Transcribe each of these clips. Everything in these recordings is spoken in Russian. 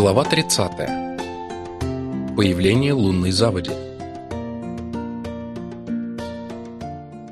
Глава 30. Появление лунной заводи.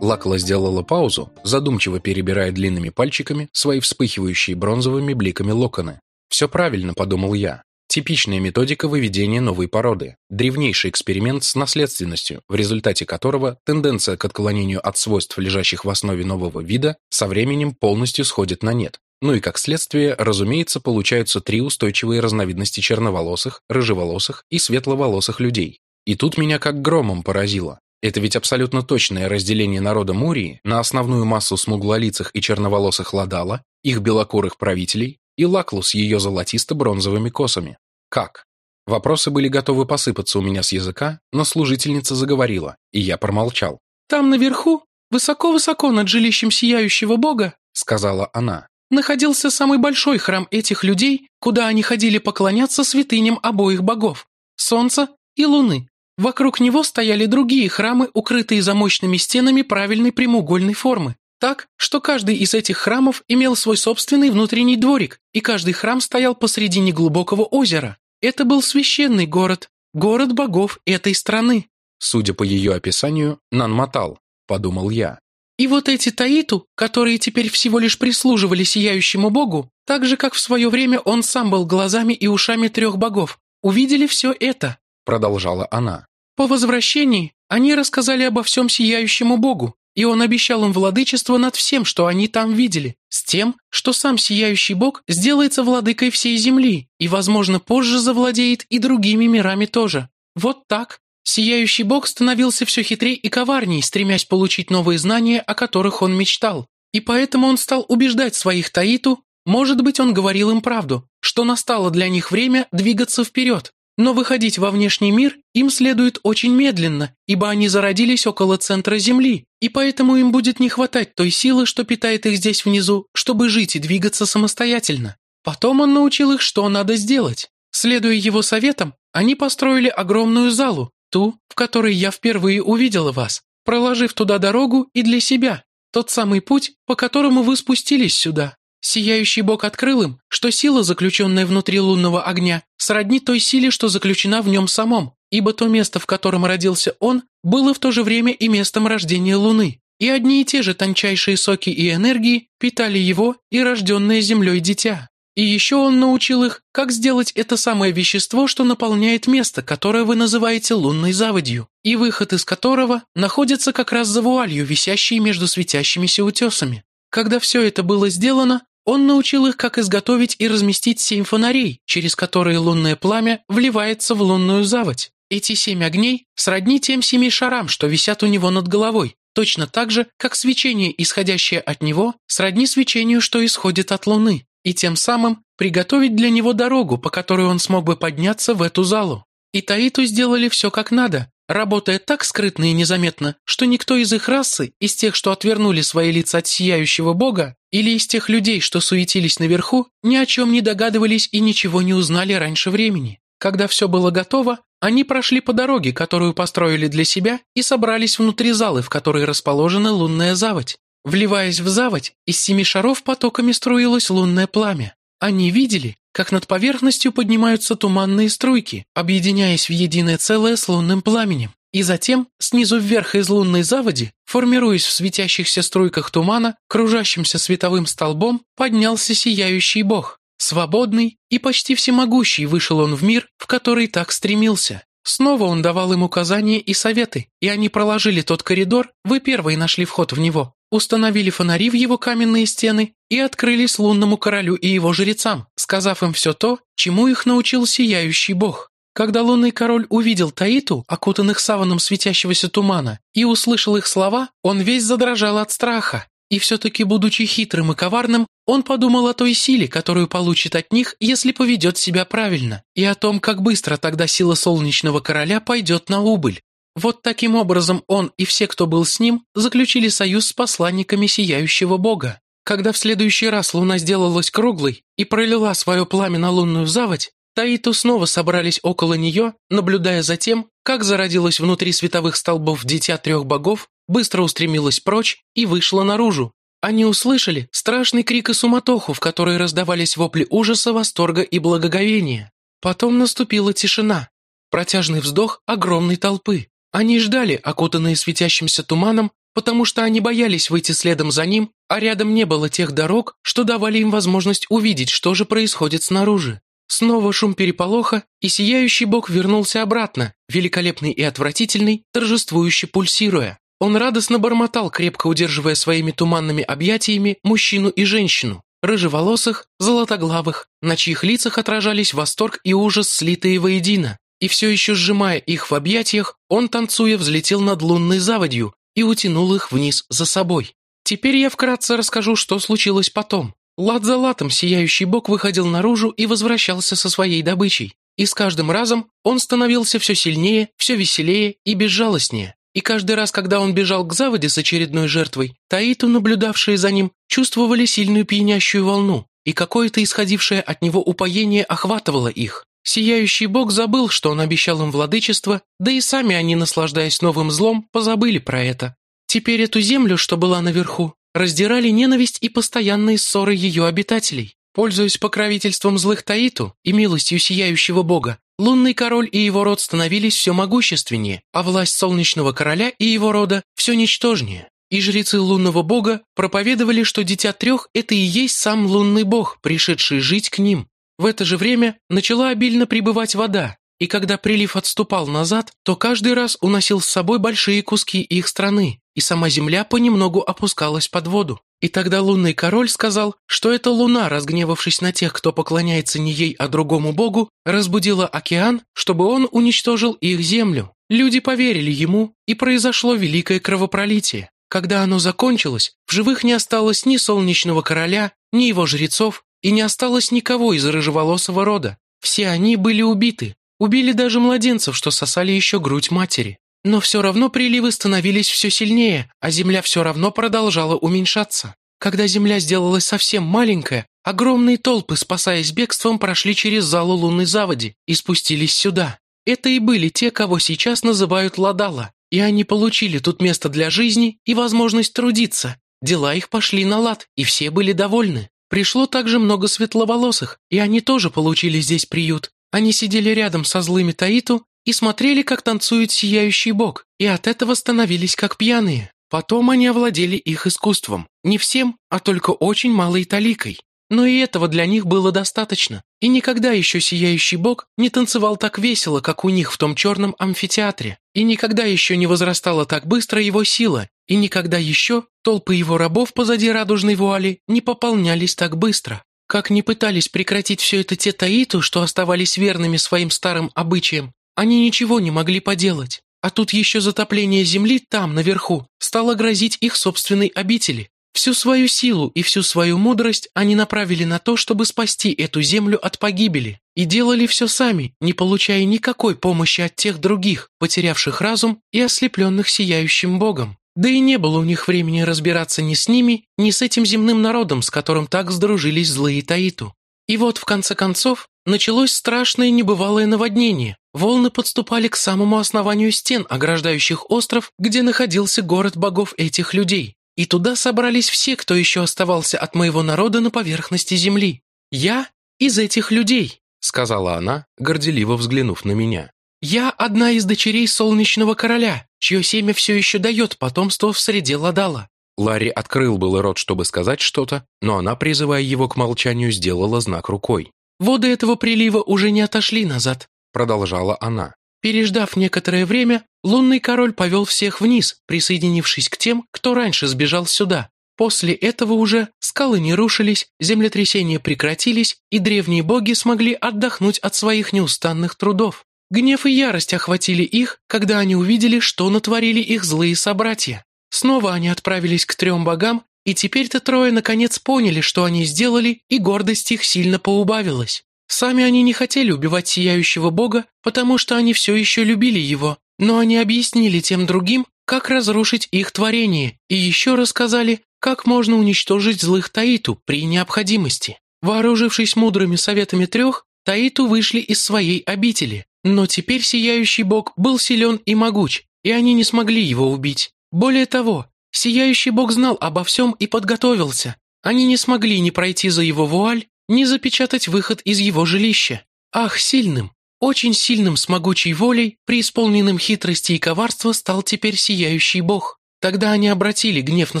Лакла сделала паузу, задумчиво перебирая длинными пальчиками свои вспыхивающие бронзовыми бликами локоны. «Все правильно», — подумал я. Типичная методика выведения новой породы, древнейший эксперимент с наследственностью, в результате которого тенденция к отклонению от свойств, лежащих в основе нового вида, со временем полностью сходит на нет. Ну и как следствие, разумеется, получаются три устойчивые разновидности черноволосых, рыжеволосых и светловолосых людей. И тут меня как громом поразило. Это ведь абсолютно точное разделение народа Мурии на основную массу смуглолицых и черноволосых ладала, их белокурых правителей и Лаклу с ее золотисто-бронзовыми косами. Как? Вопросы были готовы посыпаться у меня с языка, но служительница заговорила, и я промолчал. «Там наверху, высоко-высоко над жилищем сияющего бога», сказала она, находился самый большой храм этих людей, куда они ходили поклоняться святыням обоих богов – Солнца и Луны. Вокруг него стояли другие храмы, укрытые за мощными стенами правильной прямоугольной формы. Так, что каждый из этих храмов имел свой собственный внутренний дворик, и каждый храм стоял посредине глубокого озера. Это был священный город, город богов этой страны. Судя по ее описанию, Нанматал, подумал я. И вот эти Таиту, которые теперь всего лишь прислуживали сияющему богу, так же, как в свое время он сам был глазами и ушами трех богов, увидели все это, продолжала она. По возвращении они рассказали обо всем сияющему богу, и он обещал им владычество над всем, что они там видели, с тем, что сам сияющий бог сделается владыкой всей земли и, возможно, позже завладеет и другими мирами тоже. Вот так. Сияющий бог становился все хитрее и коварней, стремясь получить новые знания, о которых он мечтал. И поэтому он стал убеждать своих Таиту, может быть, он говорил им правду, что настало для них время двигаться вперед. Но выходить во внешний мир им следует очень медленно, ибо они зародились около центра Земли, и поэтому им будет не хватать той силы, что питает их здесь внизу, чтобы жить и двигаться самостоятельно. Потом он научил их, что надо сделать. Следуя его советам, они построили огромную залу, Ту, в которой я впервые увидела вас, проложив туда дорогу и для себя, тот самый путь, по которому вы спустились сюда. Сияющий бог открыл им, что сила, заключенная внутри лунного огня, сродни той силе, что заключена в нем самом, ибо то место, в котором родился он, было в то же время и местом рождения Луны, и одни и те же тончайшие соки и энергии питали его и рожденное землей дитя. И еще он научил их, как сделать это самое вещество, что наполняет место, которое вы называете лунной заводью, и выход из которого находится как раз за вуалью, висящей между светящимися утесами. Когда все это было сделано, он научил их, как изготовить и разместить семь фонарей, через которые лунное пламя вливается в лунную заводь. Эти семь огней сродни тем семи шарам, что висят у него над головой, точно так же, как свечение, исходящее от него, сродни свечению, что исходит от луны и тем самым приготовить для него дорогу, по которой он смог бы подняться в эту залу. И Таиту сделали все как надо, работая так скрытно и незаметно, что никто из их расы, из тех, что отвернули свои лица от сияющего бога, или из тех людей, что суетились наверху, ни о чем не догадывались и ничего не узнали раньше времени. Когда все было готово, они прошли по дороге, которую построили для себя, и собрались внутри залы, в которой расположена лунная заводь. Вливаясь в заводь, из семи шаров потоками струилось лунное пламя. Они видели, как над поверхностью поднимаются туманные струйки, объединяясь в единое целое с лунным пламенем. И затем, снизу вверх из лунной заводи, формируясь в светящихся струйках тумана, кружащимся световым столбом, поднялся сияющий бог. Свободный и почти всемогущий вышел он в мир, в который так стремился. Снова он давал им указания и советы, и они проложили тот коридор, вы первые нашли вход в него, установили фонари в его каменные стены и открылись лунному королю и его жрецам, сказав им все то, чему их научил сияющий бог. Когда лунный король увидел Таиту, окутанных саваном светящегося тумана, и услышал их слова, он весь задрожал от страха. И все-таки, будучи хитрым и коварным, он подумал о той силе, которую получит от них, если поведет себя правильно, и о том, как быстро тогда сила солнечного короля пойдет на убыль. Вот таким образом он и все, кто был с ним, заключили союз с посланниками Сияющего Бога. Когда в следующий раз луна сделалась круглой и пролила свое пламя на лунную заводь, Таиту снова собрались около нее, наблюдая за тем, как зародилось внутри световых столбов дитя трех богов, быстро устремилась прочь и вышла наружу. Они услышали страшный крик и суматоху, в которой раздавались вопли ужаса, восторга и благоговения. Потом наступила тишина. Протяжный вздох огромной толпы. Они ждали, окутанные светящимся туманом, потому что они боялись выйти следом за ним, а рядом не было тех дорог, что давали им возможность увидеть, что же происходит снаружи. Снова шум переполоха, и сияющий бог вернулся обратно, великолепный и отвратительный, торжествующе пульсируя. Он радостно бормотал, крепко удерживая своими туманными объятиями мужчину и женщину, рыжеволосых, золотоглавых, на чьих лицах отражались восторг и ужас, слитые воедино. И все еще сжимая их в объятиях, он, танцуя, взлетел над лунной заводью, и утянул их вниз за собой. Теперь я вкратце расскажу, что случилось потом. Лад за латом сияющий бог выходил наружу и возвращался со своей добычей. И с каждым разом он становился все сильнее, все веселее и безжалостнее. И каждый раз, когда он бежал к заводе с очередной жертвой, Таиту, наблюдавшие за ним, чувствовали сильную пьянящую волну, и какое-то исходившее от него упоение охватывало их. Сияющий бог забыл, что он обещал им владычество, да и сами они, наслаждаясь новым злом, позабыли про это. Теперь эту землю, что была наверху, раздирали ненависть и постоянные ссоры ее обитателей. Пользуясь покровительством злых Таиту и милостью сияющего бога, лунный король и его род становились все могущественнее, а власть солнечного короля и его рода все ничтожнее. И жрецы лунного бога проповедовали, что дитя трех – это и есть сам лунный бог, пришедший жить к ним. В это же время начала обильно прибывать вода, и когда прилив отступал назад, то каждый раз уносил с собой большие куски их страны, и сама земля понемногу опускалась под воду. И тогда лунный король сказал, что эта луна, разгневавшись на тех, кто поклоняется не ей, а другому богу, разбудила океан, чтобы он уничтожил их землю. Люди поверили ему, и произошло великое кровопролитие. Когда оно закончилось, в живых не осталось ни солнечного короля, ни его жрецов, и не осталось никого из рыжеволосого рода. Все они были убиты. Убили даже младенцев, что сосали еще грудь матери. Но все равно приливы становились все сильнее, а земля все равно продолжала уменьшаться. Когда земля сделалась совсем маленькая, огромные толпы, спасаясь бегством, прошли через залу лунной заводи и спустились сюда. Это и были те, кого сейчас называют Ладала, и они получили тут место для жизни и возможность трудиться. Дела их пошли на лад, и все были довольны. Пришло также много светловолосых, и они тоже получили здесь приют. Они сидели рядом со злыми Таиту и смотрели, как танцует сияющий бог, и от этого становились как пьяные. Потом они овладели их искусством. Не всем, а только очень малой таликой. Но и этого для них было достаточно. И никогда еще сияющий бог не танцевал так весело, как у них в том черном амфитеатре. И никогда еще не возрастала так быстро его сила. И никогда еще толпы его рабов позади радужной вуали не пополнялись так быстро. Как ни пытались прекратить все это те Таиту, что оставались верными своим старым обычаям, они ничего не могли поделать. А тут еще затопление земли там, наверху, стало грозить их собственной обители. Всю свою силу и всю свою мудрость они направили на то, чтобы спасти эту землю от погибели, и делали все сами, не получая никакой помощи от тех других, потерявших разум и ослепленных сияющим Богом. Да и не было у них времени разбираться ни с ними, ни с этим земным народом, с которым так сдружились злые Таиту. И вот, в конце концов, началось страшное небывалое наводнение. Волны подступали к самому основанию стен, ограждающих остров, где находился город богов этих людей. И туда собрались все, кто еще оставался от моего народа на поверхности земли. Я из этих людей», — сказала она, горделиво взглянув на меня. «Я одна из дочерей Солнечного Короля, чье семя все еще дает потомство в среде Ладала». Ларри открыл было рот, чтобы сказать что-то, но она, призывая его к молчанию, сделала знак рукой. «Воды этого прилива уже не отошли назад», — продолжала она. Переждав некоторое время, лунный король повел всех вниз, присоединившись к тем, кто раньше сбежал сюда. После этого уже скалы не рушились, землетрясения прекратились, и древние боги смогли отдохнуть от своих неустанных трудов. Гнев и ярость охватили их, когда они увидели, что натворили их злые собратья. Снова они отправились к трем богам, и теперь-то трое наконец поняли, что они сделали, и гордость их сильно поубавилась. Сами они не хотели убивать сияющего бога, потому что они все еще любили его, но они объяснили тем другим, как разрушить их творение, и еще рассказали, как можно уничтожить злых Таиту при необходимости. Вооружившись мудрыми советами трех, Таиту вышли из своей обители, но теперь сияющий бог был силен и могуч, и они не смогли его убить. Более того, сияющий бог знал обо всем и подготовился. Они не смогли ни пройти за его вуаль, не запечатать выход из его жилища. Ах, сильным, очень сильным с могучей волей, преисполненным хитрости и коварства стал теперь сияющий бог. Тогда они обратили гнев на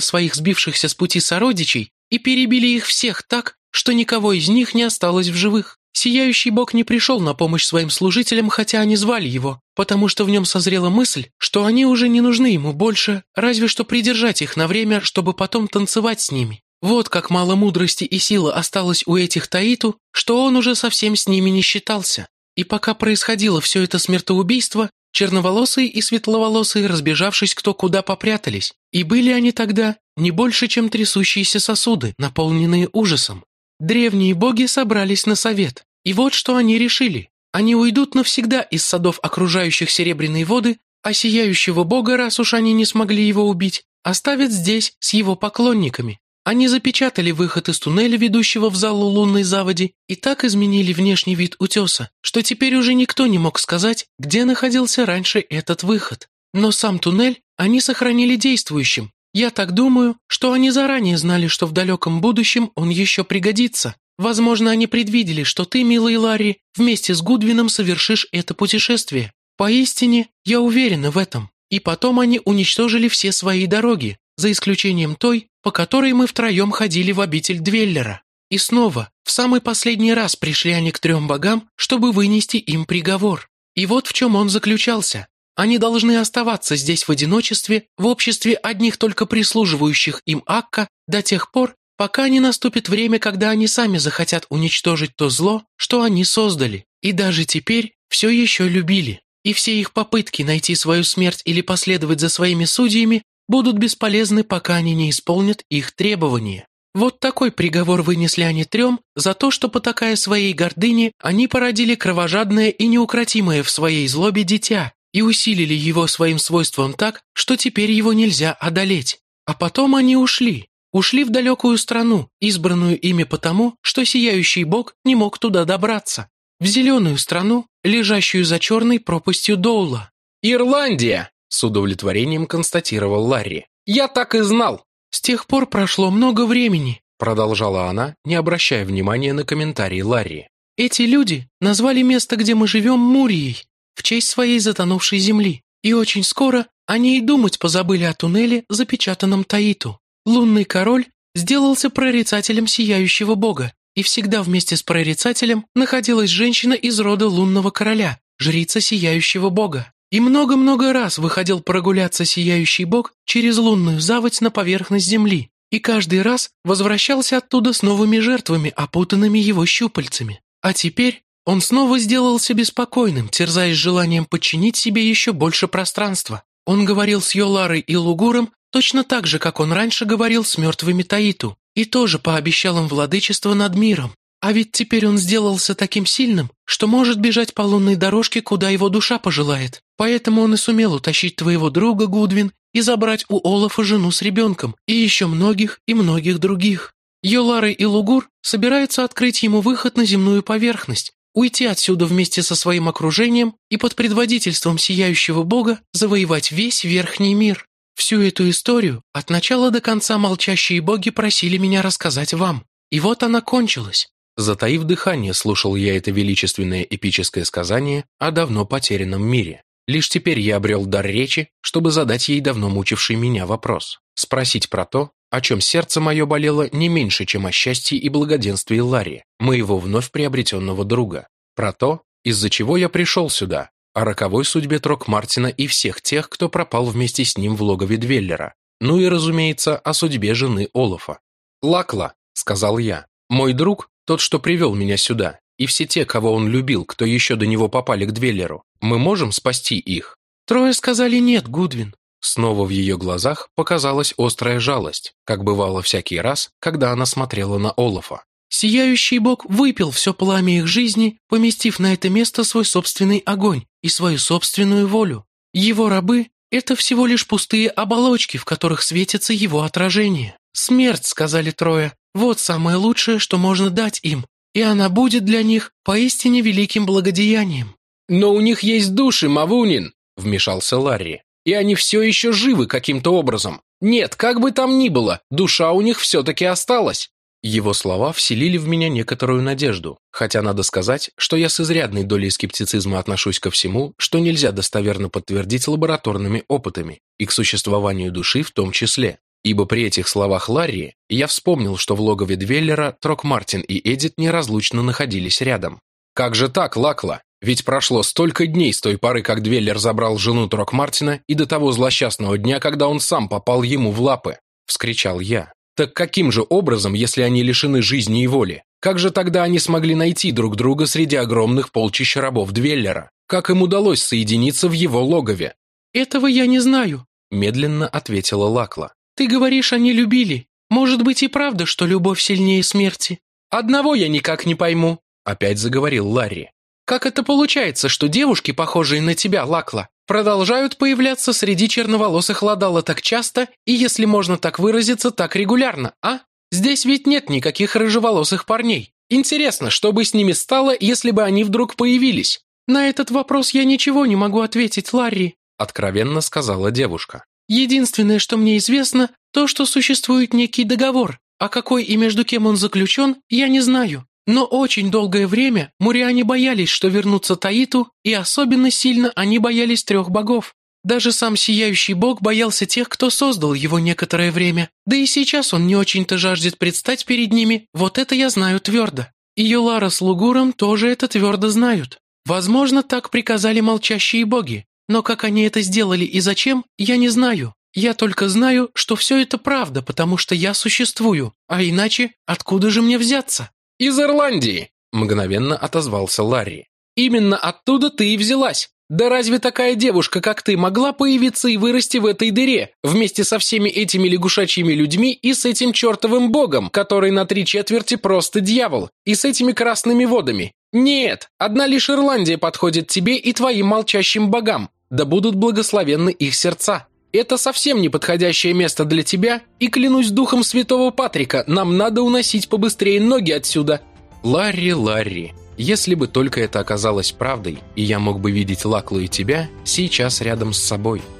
своих сбившихся с пути сородичей и перебили их всех так, что никого из них не осталось в живых. Сияющий бог не пришел на помощь своим служителям, хотя они звали его, потому что в нем созрела мысль, что они уже не нужны ему больше, разве что придержать их на время, чтобы потом танцевать с ними. Вот как мало мудрости и силы осталось у этих Таиту, что он уже совсем с ними не считался. И пока происходило все это смертоубийство, черноволосые и светловолосые, разбежавшись кто куда, попрятались. И были они тогда не больше, чем трясущиеся сосуды, наполненные ужасом. Древние боги собрались на совет. И вот что они решили. Они уйдут навсегда из садов, окружающих серебряные воды, а сияющего бога, раз уж они не смогли его убить, оставят здесь с его поклонниками. Они запечатали выход из туннеля, ведущего в залу лунной заводи, и так изменили внешний вид утеса, что теперь уже никто не мог сказать, где находился раньше этот выход. Но сам туннель они сохранили действующим. Я так думаю, что они заранее знали, что в далеком будущем он еще пригодится. Возможно, они предвидели, что ты, милый Ларри, вместе с Гудвином совершишь это путешествие. Поистине, я уверена в этом. И потом они уничтожили все свои дороги, за исключением той, по которой мы втроем ходили в обитель Двеллера. И снова, в самый последний раз пришли они к трем богам, чтобы вынести им приговор. И вот в чем он заключался. Они должны оставаться здесь в одиночестве, в обществе одних только прислуживающих им Акка, до тех пор, пока не наступит время, когда они сами захотят уничтожить то зло, что они создали. И даже теперь все еще любили. И все их попытки найти свою смерть или последовать за своими судьями будут бесполезны, пока они не исполнят их требования. Вот такой приговор вынесли они трем за то, что, потакая своей гордыне, они породили кровожадное и неукротимое в своей злобе дитя и усилили его своим свойством так, что теперь его нельзя одолеть. А потом они ушли. Ушли в далекую страну, избранную ими потому, что сияющий бог не мог туда добраться. В зеленую страну, лежащую за черной пропастью Доула. «Ирландия!» С удовлетворением констатировал Ларри. «Я так и знал!» «С тех пор прошло много времени», продолжала она, не обращая внимания на комментарии Ларри. «Эти люди назвали место, где мы живем, Мурией, в честь своей затонувшей земли. И очень скоро они и думать позабыли о туннеле, запечатанном Таиту. Лунный король сделался прорицателем сияющего бога, и всегда вместе с прорицателем находилась женщина из рода лунного короля, жрица сияющего бога. И много-много раз выходил прогуляться сияющий бог через лунную заводь на поверхность земли, и каждый раз возвращался оттуда с новыми жертвами, опутанными его щупальцами. А теперь он снова сделался беспокойным, терзаясь желанием подчинить себе еще больше пространства. Он говорил с Йоларой и Лугуром точно так же, как он раньше говорил с мертвыми Таиту, и тоже пообещал им владычество над миром. А ведь теперь он сделался таким сильным, что может бежать по лунной дорожке, куда его душа пожелает. Поэтому он и сумел утащить твоего друга, Гудвин, и забрать у Олафа жену с ребенком, и еще многих и многих других. Йолары и Лугур собираются открыть ему выход на земную поверхность, уйти отсюда вместе со своим окружением и под предводительством сияющего бога завоевать весь верхний мир. Всю эту историю от начала до конца молчащие боги просили меня рассказать вам. И вот она кончилась. Затаив дыхание, слушал я это величественное эпическое сказание о давно потерянном мире. Лишь теперь я обрел дар речи, чтобы задать ей давно мучивший меня вопрос. Спросить про то, о чем сердце мое болело не меньше, чем о счастье и благоденствии Ларри, моего вновь приобретенного друга. Про то, из-за чего я пришел сюда, о роковой судьбе Трок Мартина и всех тех, кто пропал вместе с ним в логове Двеллера. Ну и, разумеется, о судьбе жены Олафа. «Лакла», — сказал я, — «мой друг тот, что привел меня сюда, и все те, кого он любил, кто еще до него попали к Двеллеру, мы можем спасти их?» «Трое сказали нет, Гудвин». Снова в ее глазах показалась острая жалость, как бывало всякий раз, когда она смотрела на Олафа. «Сияющий бог выпил все пламя их жизни, поместив на это место свой собственный огонь и свою собственную волю. Его рабы — это всего лишь пустые оболочки, в которых светится его отражение. Смерть, сказали трое, вот самое лучшее, что можно дать им, и она будет для них поистине великим благодеянием». «Но у них есть души, Мавунин!» – вмешался Ларри. «И они все еще живы каким-то образом. Нет, как бы там ни было, душа у них все-таки осталась». Его слова вселили в меня некоторую надежду, хотя надо сказать, что я с изрядной долей скептицизма отношусь ко всему, что нельзя достоверно подтвердить лабораторными опытами, и к существованию души в том числе. Ибо при этих словах Ларри я вспомнил, что в логове Двеллера Трок Мартин и Эдит неразлучно находились рядом. «Как же так, Лакла? Ведь прошло столько дней с той поры, как Двеллер забрал жену Трок Мартина, и до того злосчастного дня, когда он сам попал ему в лапы!» – вскричал я. Так каким же образом, если они лишены жизни и воли? Как же тогда они смогли найти друг друга среди огромных полчищ рабов Двеллера? Как им удалось соединиться в его логове? «Этого я не знаю», – медленно ответила Лакла. «Ты говоришь, они любили. Может быть и правда, что любовь сильнее смерти?» «Одного я никак не пойму», – опять заговорил Ларри. «Как это получается, что девушки, похожие на тебя, Лакла, продолжают появляться среди черноволосых ладала так часто и, если можно так выразиться, так регулярно, а? Здесь ведь нет никаких рыжеволосых парней. Интересно, что бы с ними стало, если бы они вдруг появились? На этот вопрос я ничего не могу ответить, Ларри, откровенно сказала девушка. Единственное, что мне известно, то, что существует некий договор, а какой и между кем он заключен, я не знаю. Но очень долгое время муриане боялись, что вернутся Таиту, и особенно сильно они боялись трех богов. Даже сам Сияющий Бог боялся тех, кто создал его некоторое время. Да и сейчас он не очень-то жаждет предстать перед ними, вот это я знаю твердо. И Юлара с Лугуром тоже это твердо знают. Возможно, так приказали молчащие боги. Но как они это сделали и зачем, я не знаю. Я только знаю, что все это правда, потому что я существую. А иначе, откуда же мне взяться? «Из Ирландии!» – мгновенно отозвался Ларри. «Именно оттуда ты и взялась. Да разве такая девушка, как ты, могла появиться и вырасти в этой дыре, вместе со всеми этими лягушачьими людьми и с этим чертовым богом, который на три четверти просто дьявол, и с этими красными водами? Нет, одна лишь Ирландия подходит тебе и твоим молчащим богам, да будут благословенны их сердца. Это совсем не подходящее место для тебя, и клянусь духом святого Патрика, нам надо уносить побыстрее ноги отсюда. Ларри, Ларри, если бы только это оказалось правдой, и я мог бы видеть Лаклу и тебя сейчас рядом с собой –